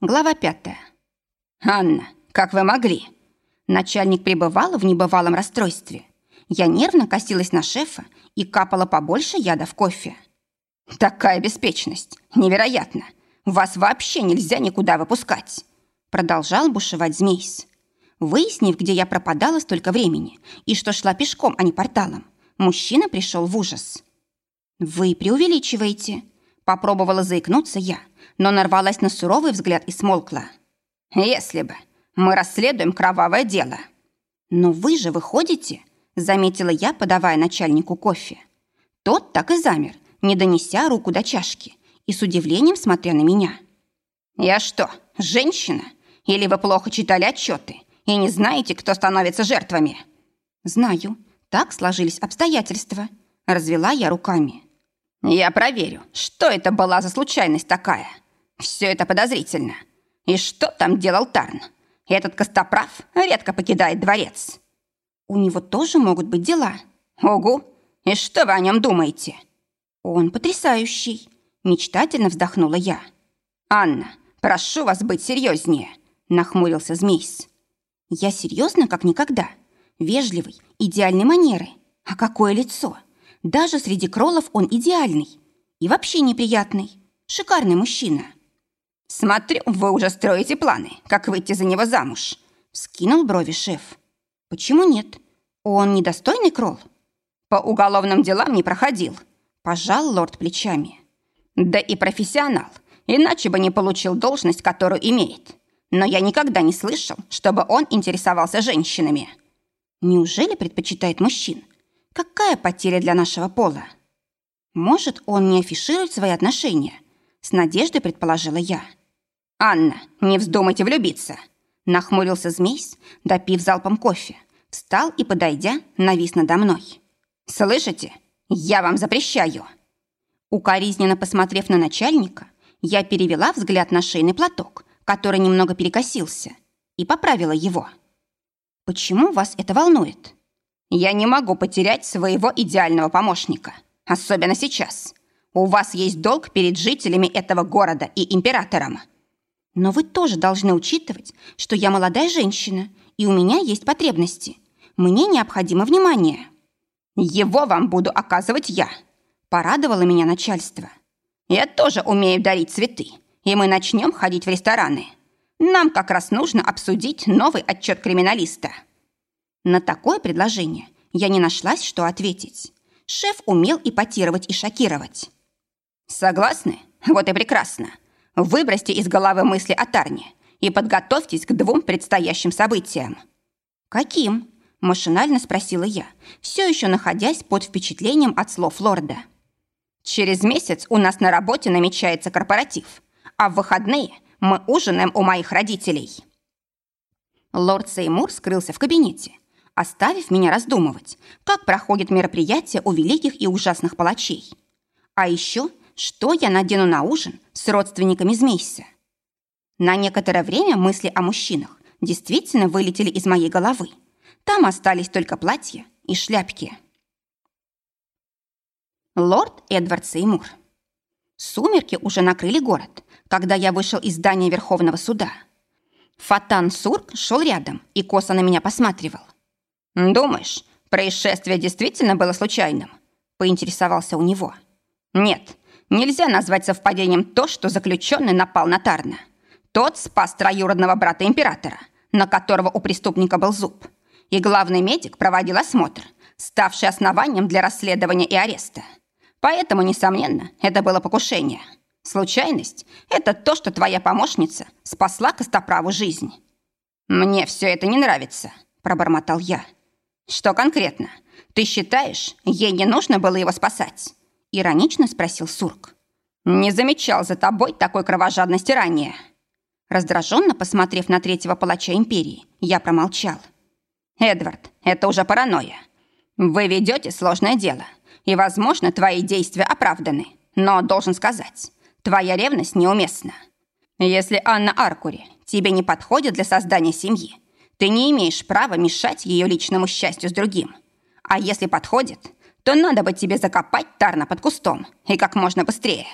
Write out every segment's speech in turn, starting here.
Глава пятая. «Анна, как вы могли?» Начальник пребывал в небывалом расстройстве. Я нервно косилась на шефа и капала побольше яда в кофе. «Такая беспечность! Невероятно! Вас вообще нельзя никуда выпускать!» Продолжал бушевать Змейс. Выяснив, где я пропадала столько времени и что шла пешком, а не порталом, мужчина пришел в ужас. «Вы преувеличиваете», — попробовала заикнуться я, но нарвалась на суровый взгляд и смолкла. «Если бы. Мы расследуем кровавое дело». «Но вы же выходите», — заметила я, подавая начальнику кофе. Тот так и замер, не донеся руку до чашки, и с удивлением смотря на меня. «Я что, женщина? Или вы плохо читали отчеты и не знаете, кто становится жертвами?» «Знаю. Так сложились обстоятельства», — развела я руками. «Я проверю, что это была за случайность такая. Все это подозрительно. И что там делал Тарн? Этот костоправ редко покидает дворец». «У него тоже могут быть дела». «Угу. И что вы о нем думаете?» «Он потрясающий», — мечтательно вздохнула я. «Анна, прошу вас быть серьезнее», — нахмурился Змейс. «Я серьезно, как никогда. Вежливый, идеальной манеры. А какое лицо! Даже среди кролов он идеальный. И вообще неприятный. Шикарный мужчина». «Смотрю, вы уже строите планы, как выйти за него замуж», — скинул брови шеф. «Почему нет? Он недостойный крол?» «По уголовным делам не проходил», Пожал лорд плечами. Да и профессионал, иначе бы не получил должность, которую имеет. Но я никогда не слышал, чтобы он интересовался женщинами. Неужели предпочитает мужчин? Какая потеря для нашего пола? Может, он не афиширует свои отношения? С надеждой предположила я. «Анна, не вздумайте влюбиться!» Нахмурился змейс, допив залпом кофе. Встал и, подойдя, навис надо мной. «Слышите? Я вам запрещаю!» Укоризненно посмотрев на начальника, я перевела взгляд на шейный платок, который немного перекосился, и поправила его. «Почему вас это волнует?» «Я не могу потерять своего идеального помощника, особенно сейчас. У вас есть долг перед жителями этого города и императором». «Но вы тоже должны учитывать, что я молодая женщина, и у меня есть потребности. Мне необходимо внимание». «Его вам буду оказывать я», – порадовало меня начальство. «Я тоже умею дарить цветы, и мы начнем ходить в рестораны. Нам как раз нужно обсудить новый отчет криминалиста». На такое предложение я не нашлась, что ответить. Шеф умел ипотировать и шокировать. «Согласны? Вот и прекрасно. Выбросьте из головы мысли о Тарне и подготовьтесь к двум предстоящим событиям». «Каким?» Машинально спросила я, все еще находясь под впечатлением от слов лорда. «Через месяц у нас на работе намечается корпоратив, а в выходные мы ужинаем у моих родителей». Лорд Сеймур скрылся в кабинете, оставив меня раздумывать, как проходит мероприятие у великих и ужасных палачей. А еще, что я надену на ужин с родственниками Змейса. На некоторое время мысли о мужчинах действительно вылетели из моей головы. Там остались только платья и шляпки. Лорд Эдвард Сеймур. Сумерки уже накрыли город, когда я вышел из здания Верховного суда. Фатан Сурк шел рядом и косо на меня посматривал. «Думаешь, происшествие действительно было случайным?» поинтересовался у него. «Нет, нельзя назвать совпадением то, что заключенный напал на Тарна. Тот спас троюродного брата императора, на которого у преступника был зуб и главный медик проводил осмотр, ставший основанием для расследования и ареста. Поэтому, несомненно, это было покушение. Случайность – это то, что твоя помощница спасла Костоправу жизнь. «Мне все это не нравится», – пробормотал я. «Что конкретно? Ты считаешь, ей не нужно было его спасать?» – иронично спросил Сурк. «Не замечал за тобой такой кровожадности ранее». Раздраженно посмотрев на третьего палача империи, я промолчал. «Эдвард, это уже паранойя. Вы ведете сложное дело, и, возможно, твои действия оправданы. Но, должен сказать, твоя ревность неуместна. Если Анна Аркури тебе не подходит для создания семьи, ты не имеешь права мешать ее личному счастью с другим. А если подходит, то надо бы тебе закопать Тарна под кустом, и как можно быстрее.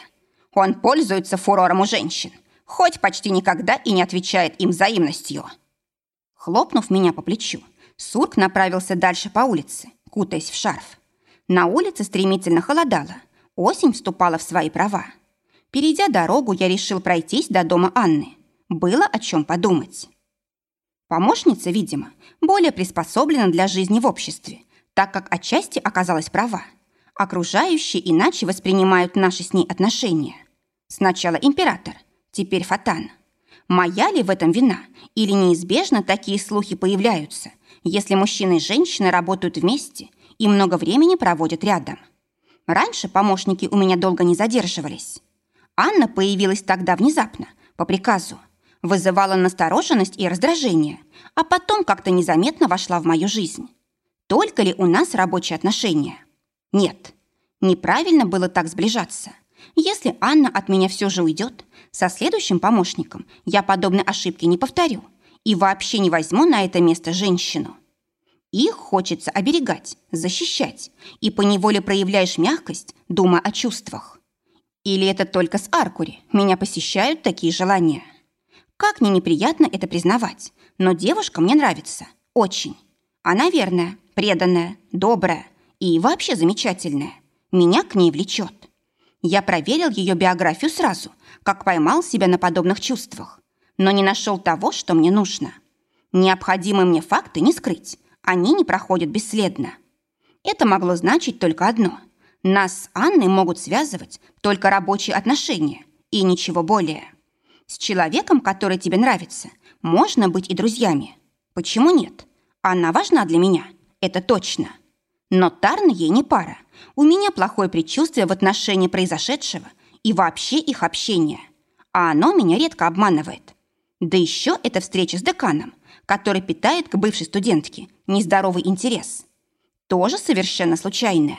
Он пользуется фурором у женщин, хоть почти никогда и не отвечает им взаимностью. Хлопнув меня по плечу, Сурк направился дальше по улице, кутаясь в шарф. На улице стремительно холодало, осень вступала в свои права. Перейдя дорогу, я решил пройтись до дома Анны. Было о чем подумать. Помощница, видимо, более приспособлена для жизни в обществе, так как отчасти оказалась права. Окружающие иначе воспринимают наши с ней отношения. Сначала император, теперь Фатан. Моя ли в этом вина? Или неизбежно такие слухи появляются, если мужчина и женщина работают вместе и много времени проводят рядом? Раньше помощники у меня долго не задерживались. Анна появилась тогда внезапно, по приказу – вызывала настороженность и раздражение, а потом как-то незаметно вошла в мою жизнь. Только ли у нас рабочие отношения? Нет. Неправильно было так сближаться. Если Анна от меня все же уйдет, со следующим помощником я подобной ошибки не повторю и вообще не возьму на это место женщину. Их хочется оберегать, защищать, и поневоле проявляешь мягкость, думая о чувствах. Или это только с Аркури меня посещают такие желания? Как мне неприятно это признавать, но девушка мне нравится. Очень. Она верная, преданная, добрая и вообще замечательная. Меня к ней влечет. Я проверил ее биографию сразу, как поймал себя на подобных чувствах, но не нашел того, что мне нужно. Необходимые мне факты не скрыть, они не проходят бесследно. Это могло значить только одно. Нас с Анной могут связывать только рабочие отношения и ничего более. С человеком, который тебе нравится, можно быть и друзьями. Почему нет? Она важна для меня, это точно. Но Тарн ей не пара. У меня плохое предчувствие в отношении произошедшего и вообще их общения. А оно меня редко обманывает. Да еще эта встреча с деканом, который питает к бывшей студентке нездоровый интерес. Тоже совершенно случайная.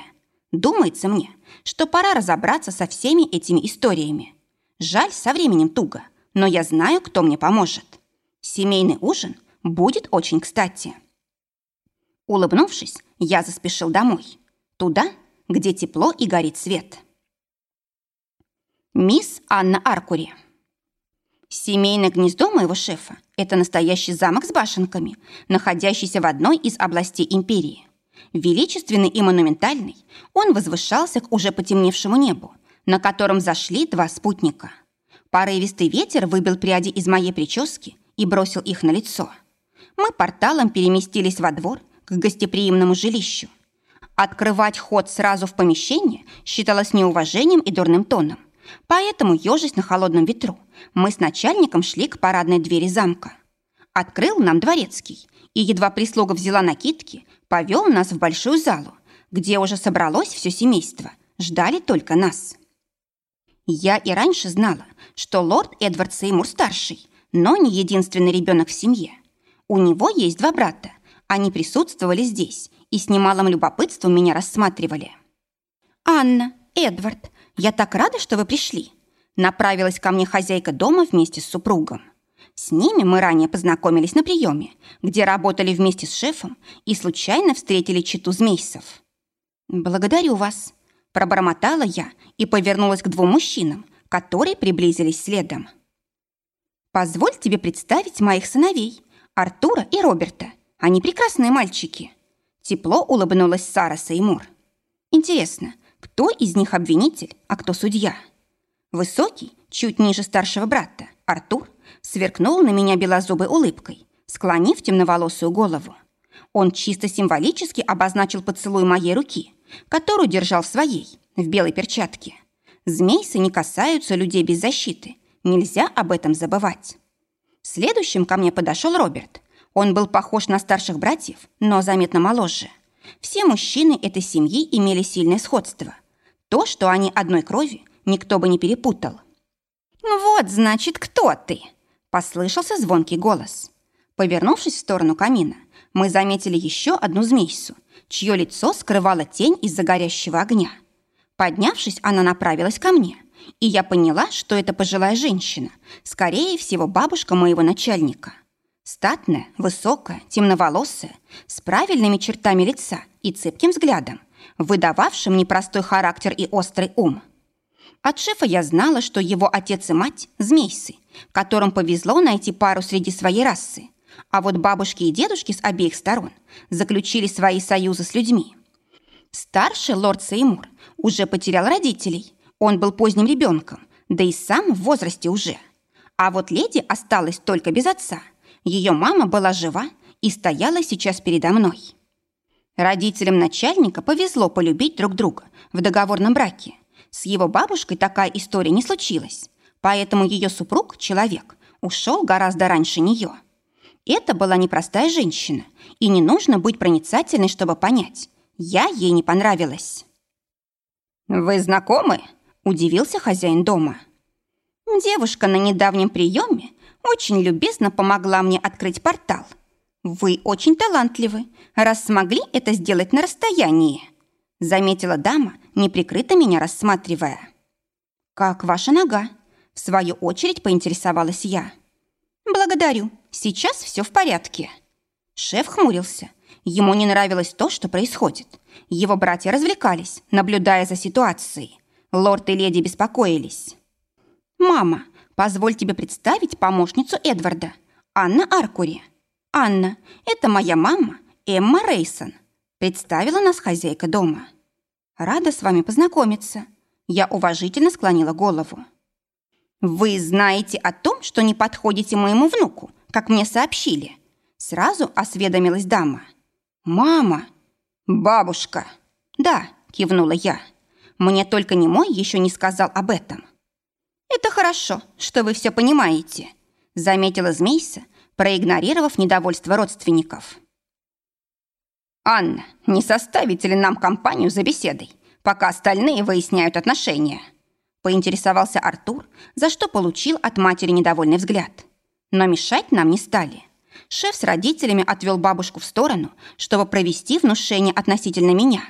Думается мне, что пора разобраться со всеми этими историями. Жаль, со временем туго но я знаю, кто мне поможет. Семейный ужин будет очень кстати. Улыбнувшись, я заспешил домой. Туда, где тепло и горит свет. Мисс Анна Аркури. Семейное гнездо моего шефа – это настоящий замок с башенками, находящийся в одной из областей империи. Величественный и монументальный, он возвышался к уже потемневшему небу, на котором зашли два спутника – Порывистый ветер выбил пряди из моей прически и бросил их на лицо. Мы порталом переместились во двор к гостеприимному жилищу. Открывать ход сразу в помещение считалось неуважением и дурным тоном. Поэтому, ежась на холодном ветру, мы с начальником шли к парадной двери замка. Открыл нам дворецкий, и едва прислуга взяла накидки, повел нас в большую залу, где уже собралось все семейство, ждали только нас. Я и раньше знала, что лорд Эдвард Сеймур-старший, но не единственный ребенок в семье. У него есть два брата. Они присутствовали здесь и с немалым любопытством меня рассматривали. «Анна, Эдвард, я так рада, что вы пришли!» Направилась ко мне хозяйка дома вместе с супругом. С ними мы ранее познакомились на приеме, где работали вместе с шефом и случайно встретили читу змейсов. «Благодарю вас», – пробормотала я и повернулась к двум мужчинам, которые приблизились следом. «Позволь тебе представить моих сыновей, Артура и Роберта. Они прекрасные мальчики». Тепло улыбнулась Сара Сеймур. «Интересно, кто из них обвинитель, а кто судья?» Высокий, чуть ниже старшего брата, Артур, сверкнул на меня белозубой улыбкой, склонив темноволосую голову. Он чисто символически обозначил поцелуй моей руки, которую держал в своей, в белой перчатке. Змейсы не касаются людей без защиты. Нельзя об этом забывать. Следующим ко мне подошел Роберт. Он был похож на старших братьев, но заметно моложе. Все мужчины этой семьи имели сильное сходство. То, что они одной крови, никто бы не перепутал. «Вот, значит, кто ты?» – послышался звонкий голос. Повернувшись в сторону камина, мы заметили еще одну змейсу, чье лицо скрывало тень из-за горящего огня. Поднявшись, она направилась ко мне, и я поняла, что это пожилая женщина, скорее всего, бабушка моего начальника. Статная, высокая, темноволосая, с правильными чертами лица и цепким взглядом, выдававшим непростой характер и острый ум. От шефа я знала, что его отец и мать – змейсы, которым повезло найти пару среди своей расы. А вот бабушки и дедушки с обеих сторон заключили свои союзы с людьми. Старший лорд Сеймур уже потерял родителей. Он был поздним ребенком, да и сам в возрасте уже. А вот леди осталась только без отца. Ее мама была жива и стояла сейчас передо мной. Родителям начальника повезло полюбить друг друга в договорном браке. С его бабушкой такая история не случилась, поэтому ее супруг, человек, ушел гораздо раньше нее. Это была непростая женщина, и не нужно быть проницательной, чтобы понять. Я ей не понравилась. «Вы знакомы?» – удивился хозяин дома. Девушка на недавнем приеме очень любезно помогла мне открыть портал. Вы очень талантливы, раз смогли это сделать на расстоянии, заметила дама, неприкрыто меня рассматривая. Как ваша нога? В свою очередь поинтересовалась я. Благодарю, сейчас все в порядке. Шеф хмурился. Ему не нравилось то, что происходит. Его братья развлекались, наблюдая за ситуацией. Лорд и леди беспокоились. «Мама, позволь тебе представить помощницу Эдварда, Анна Аркури. Анна, это моя мама, Эмма Рейсон», представила нас хозяйка дома. «Рада с вами познакомиться». Я уважительно склонила голову. «Вы знаете о том, что не подходите моему внуку, как мне сообщили?» Сразу осведомилась дама. «Мама!» «Бабушка!» «Да», кивнула я. «Мне только не мой еще не сказал об этом». «Это хорошо, что вы все понимаете», — заметила Змейса, проигнорировав недовольство родственников. «Анна, не составите ли нам компанию за беседой, пока остальные выясняют отношения?» Поинтересовался Артур, за что получил от матери недовольный взгляд. Но мешать нам не стали. Шеф с родителями отвел бабушку в сторону, чтобы провести внушение относительно меня.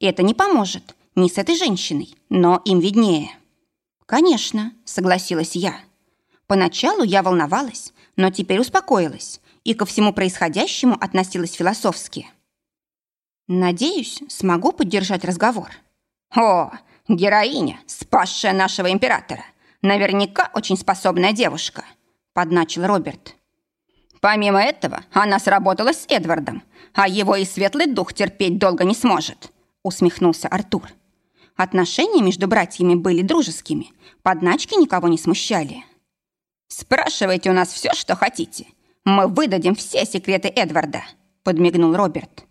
Это не поможет, ни с этой женщиной, но им виднее. «Конечно», — согласилась я. Поначалу я волновалась, но теперь успокоилась и ко всему происходящему относилась философски. «Надеюсь, смогу поддержать разговор». «О, героиня, спасшая нашего императора! Наверняка очень способная девушка», — подначил Роберт. «Помимо этого, она сработала с Эдвардом, а его и светлый дух терпеть долго не сможет», — усмехнулся Артур. Отношения между братьями были дружескими, подначки никого не смущали. «Спрашивайте у нас все, что хотите. Мы выдадим все секреты Эдварда», — подмигнул Роберт.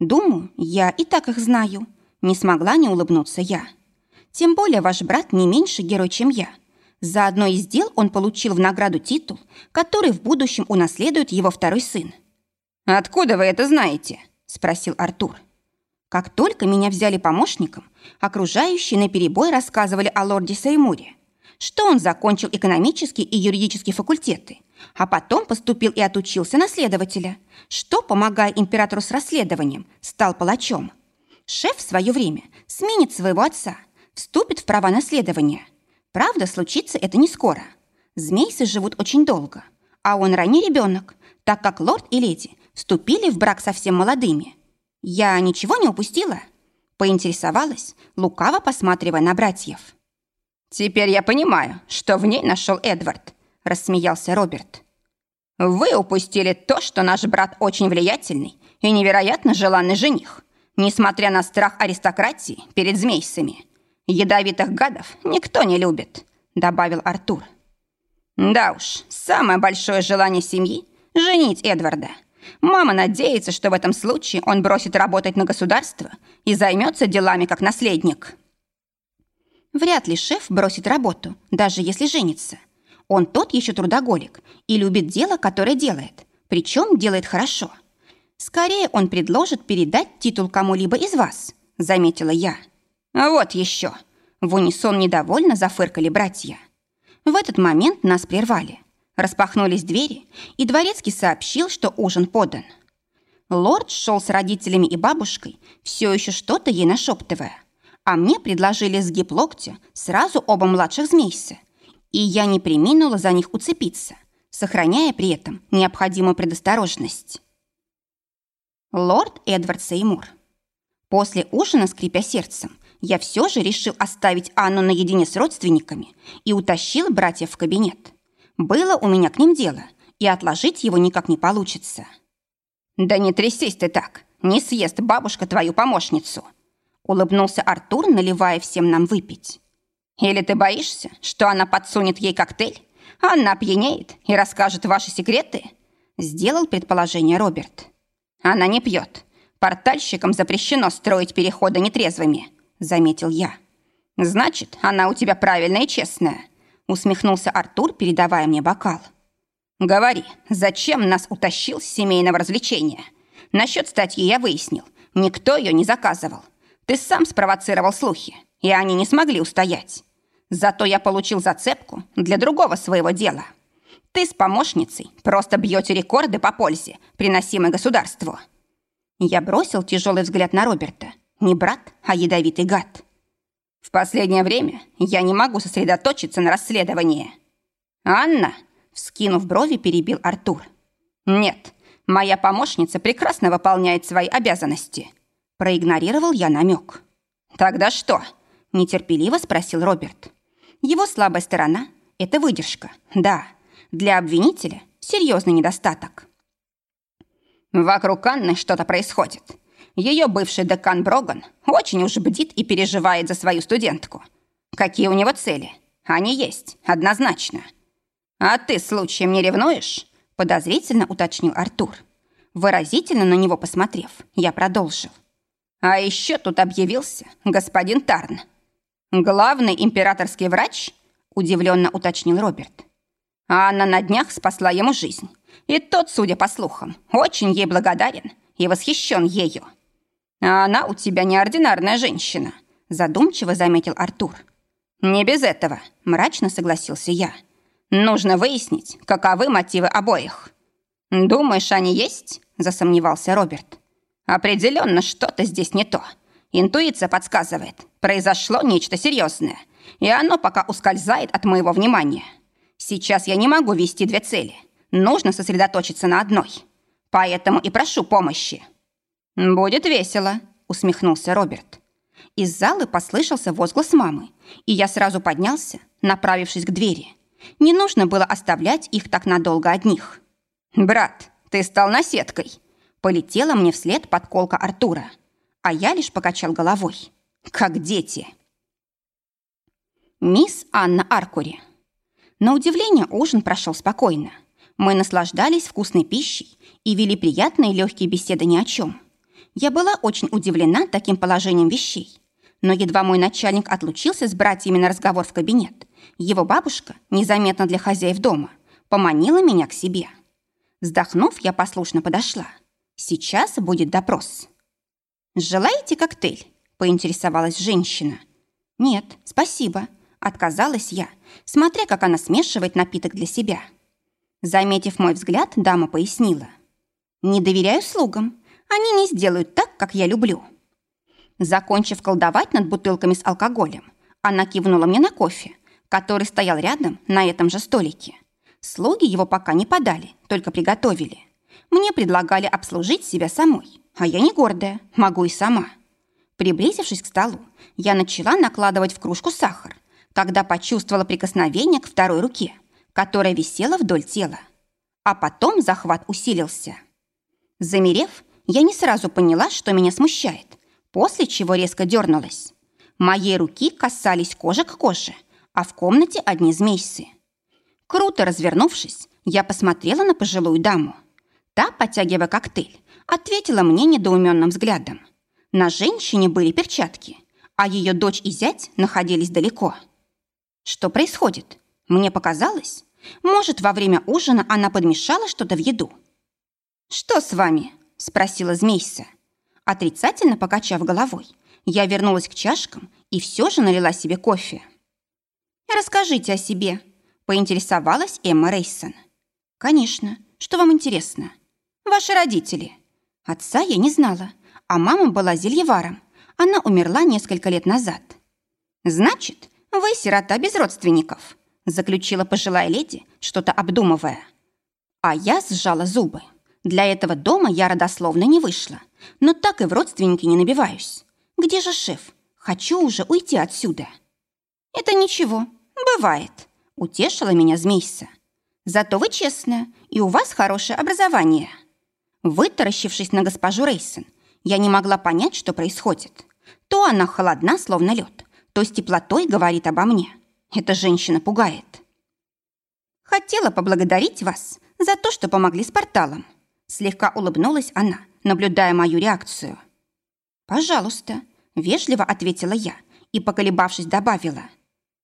«Думаю, я и так их знаю», — не смогла не улыбнуться я. «Тем более ваш брат не меньше герой, чем я. За одно из дел он получил в награду титул, который в будущем унаследует его второй сын». «Откуда вы это знаете?» — спросил Артур. Как только меня взяли помощником, окружающие наперебой рассказывали о лорде Сеймуре, что он закончил экономический и юридический факультеты, а потом поступил и отучился на следователя, что, помогая императору с расследованием, стал палачом. Шеф в свое время сменит своего отца, вступит в права наследования. Правда, случится это не скоро. Змейсы живут очень долго, а он ранний ребенок, так как лорд и леди вступили в брак совсем молодыми – «Я ничего не упустила?» Поинтересовалась, лукаво посматривая на братьев. «Теперь я понимаю, что в ней нашел Эдвард», – рассмеялся Роберт. «Вы упустили то, что наш брат очень влиятельный и невероятно желанный жених, несмотря на страх аристократии перед змейсами. Ядовитых гадов никто не любит», – добавил Артур. «Да уж, самое большое желание семьи – женить Эдварда – Мама надеется, что в этом случае он бросит работать на государство и займется делами как наследник. Вряд ли шеф бросит работу, даже если женится. Он тот еще трудоголик и любит дело, которое делает, причем делает хорошо. Скорее он предложит передать титул кому-либо из вас, заметила я. А вот еще. В унисон недовольно зафыркали братья. В этот момент нас прервали – Распахнулись двери, и дворецкий сообщил, что ужин подан. Лорд шел с родителями и бабушкой, все еще что-то ей нашептывая. А мне предложили сгиб локтя сразу оба младших змейся. И я не приминула за них уцепиться, сохраняя при этом необходимую предосторожность. Лорд Эдвард Сеймур. После ужина, скрипя сердцем, я все же решил оставить Анну наедине с родственниками и утащил братьев в кабинет. Было у меня к ним дело, и отложить его никак не получится. «Да не трясись ты так, не съест бабушка твою помощницу», улыбнулся Артур, наливая всем нам выпить. «Или ты боишься, что она подсунет ей коктейль, она пьянеет и расскажет ваши секреты?» Сделал предположение Роберт. «Она не пьет. Портальщикам запрещено строить переходы нетрезвыми», заметил я. «Значит, она у тебя правильная и честная», усмехнулся Артур, передавая мне бокал. «Говори, зачем нас утащил с семейного развлечения? Насчет статьи я выяснил. Никто ее не заказывал. Ты сам спровоцировал слухи, и они не смогли устоять. Зато я получил зацепку для другого своего дела. Ты с помощницей просто бьете рекорды по пользе, приносимой государству». Я бросил тяжелый взгляд на Роберта. Не брат, а ядовитый гад. В последнее время я не могу сосредоточиться на расследовании. Анна, вскинув брови, перебил Артур. Нет, моя помощница прекрасно выполняет свои обязанности. Проигнорировал я намек. Тогда что? Нетерпеливо спросил Роберт. Его слабая сторона – это выдержка. Да, для обвинителя серьезный недостаток. Вокруг Анны что-то происходит. Ее бывший декан Броган очень уж бдит и переживает за свою студентку. Какие у него цели? Они есть, однозначно. А ты случаем не ревнуешь? Подозрительно уточнил Артур. Выразительно на него посмотрев, я продолжил. А еще тут объявился господин Тарн. Главный императорский врач? Удивленно уточнил Роберт. А она на днях спасла ему жизнь. И тот, судя по слухам, очень ей благодарен и восхищен ею. «А она у тебя неординарная женщина», – задумчиво заметил Артур. «Не без этого», – мрачно согласился я. «Нужно выяснить, каковы мотивы обоих». «Думаешь, они есть?» – засомневался Роберт. «Определенно что-то здесь не то. Интуиция подсказывает, произошло нечто серьезное, и оно пока ускользает от моего внимания. Сейчас я не могу вести две цели. Нужно сосредоточиться на одной. Поэтому и прошу помощи». «Будет весело», — усмехнулся Роберт. Из залы послышался возглас мамы, и я сразу поднялся, направившись к двери. Не нужно было оставлять их так надолго одних. «Брат, ты стал наседкой!» Полетела мне вслед подколка Артура, а я лишь покачал головой. «Как дети!» Мисс Анна Аркури. На удивление ужин прошел спокойно. Мы наслаждались вкусной пищей и вели приятные легкие беседы ни о чем. Я была очень удивлена таким положением вещей. Но едва мой начальник отлучился с братьями на разговор в кабинет, его бабушка, незаметно для хозяев дома, поманила меня к себе. Вздохнув, я послушно подошла. Сейчас будет допрос. «Желаете коктейль?» – поинтересовалась женщина. «Нет, спасибо», – отказалась я, смотря, как она смешивает напиток для себя. Заметив мой взгляд, дама пояснила. «Не доверяю слугам. Они не сделают так, как я люблю». Закончив колдовать над бутылками с алкоголем, она кивнула мне на кофе, который стоял рядом на этом же столике. Слуги его пока не подали, только приготовили. Мне предлагали обслужить себя самой, а я не гордая, могу и сама. Приблизившись к столу, я начала накладывать в кружку сахар, когда почувствовала прикосновение к второй руке, которая висела вдоль тела. А потом захват усилился. Замерев, я не сразу поняла, что меня смущает, после чего резко дернулась. Моей руки касались кожи к коже, а в комнате одни змейсы. Круто развернувшись, я посмотрела на пожилую даму. Та, потягивая коктейль, ответила мне недоуменным взглядом. На женщине были перчатки, а ее дочь и зять находились далеко. Что происходит? Мне показалось. Может, во время ужина она подмешала что-то в еду. «Что с вами?» Спросила Змейса. Отрицательно покачав головой, я вернулась к чашкам и все же налила себе кофе. «Расскажите о себе», – поинтересовалась Эмма Рейсон. «Конечно. Что вам интересно?» «Ваши родители». Отца я не знала, а мама была зельеваром. Она умерла несколько лет назад. «Значит, вы сирота без родственников», – заключила пожилая леди, что-то обдумывая. А я сжала зубы. Для этого дома я родословно не вышла, но так и в родственники не набиваюсь. Где же шеф? Хочу уже уйти отсюда. Это ничего, бывает, утешила меня Змейса. Зато вы честная, и у вас хорошее образование». Вытаращившись на госпожу Рейсон, я не могла понять, что происходит. То она холодна, словно лед, то с теплотой говорит обо мне. Эта женщина пугает. «Хотела поблагодарить вас за то, что помогли с порталом». Слегка улыбнулась она, наблюдая мою реакцию. «Пожалуйста», — вежливо ответила я и, поколебавшись, добавила.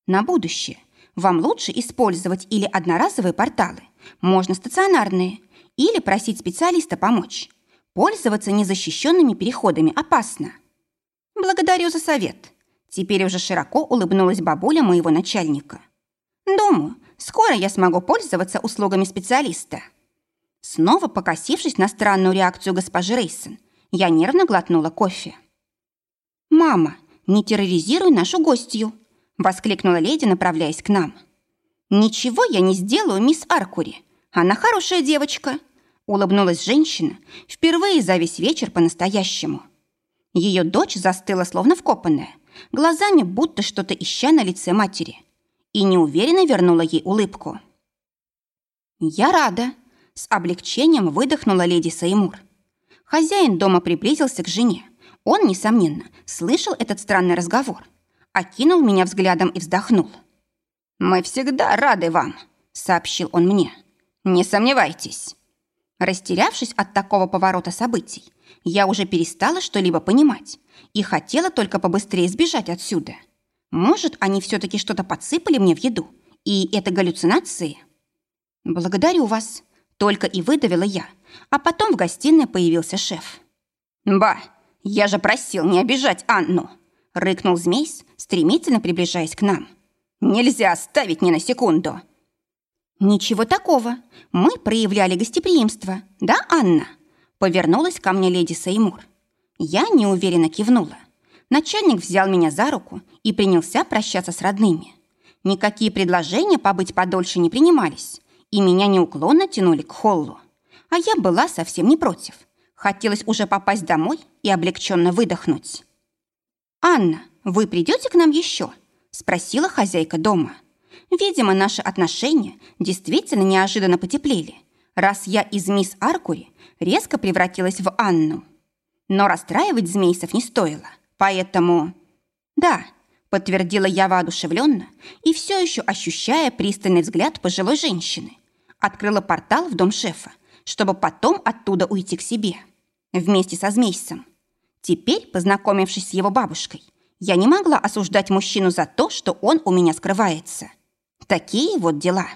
«На будущее. Вам лучше использовать или одноразовые порталы, можно стационарные, или просить специалиста помочь. Пользоваться незащищенными переходами опасно». «Благодарю за совет», Теперь уже широко улыбнулась бабуля моего начальника. «Думаю, скоро я смогу пользоваться услугами специалиста». Снова покосившись на странную реакцию госпожи Рейсон, я нервно глотнула кофе. «Мама, не терроризируй нашу гостью!» — воскликнула леди, направляясь к нам. «Ничего я не сделаю, мисс Аркури. Она хорошая девочка», — улыбнулась женщина, впервые за весь вечер по-настоящему. Ее дочь застыла, словно вкопанная, глазами будто что-то ища на лице матери, и неуверенно вернула ей улыбку. «Я рада», — с облегчением выдохнула леди Саймур. Хозяин дома приблизился к жене. Он, несомненно, слышал этот странный разговор, окинул меня взглядом и вздохнул. «Мы всегда рады вам», — сообщил он мне. «Не сомневайтесь». Растерявшись от такого поворота событий, я уже перестала что-либо понимать и хотела только побыстрее сбежать отсюда. Может, они все-таки что-то подсыпали мне в еду, и это галлюцинации? Благодарю вас. Только и выдавила я, а потом в гостиной появился шеф. «Ба, я же просил не обижать Анну!» рыкнул Змейс, стремительно приближаясь к нам. «Нельзя оставить ни на секунду!» «Ничего такого. Мы проявляли гостеприимство, да, Анна?» Повернулась ко мне леди Сеймур. Я неуверенно кивнула. Начальник взял меня за руку и принялся прощаться с родными. Никакие предложения побыть подольше не принимались, и меня неуклонно тянули к холлу. А я была совсем не против. Хотелось уже попасть домой и облегченно выдохнуть. «Анна, вы придете к нам еще?» – спросила хозяйка дома. Видимо, наши отношения действительно неожиданно потеплели, раз я из мисс Аркури резко превратилась в Анну. Но расстраивать змейцев не стоило, поэтому... Да, подтвердила я воодушевленно и все еще ощущая пристальный взгляд пожилой женщины. Открыла портал в дом шефа, чтобы потом оттуда уйти к себе. Вместе со змейцем. Теперь, познакомившись с его бабушкой, я не могла осуждать мужчину за то, что он у меня скрывается. Такие вот дела.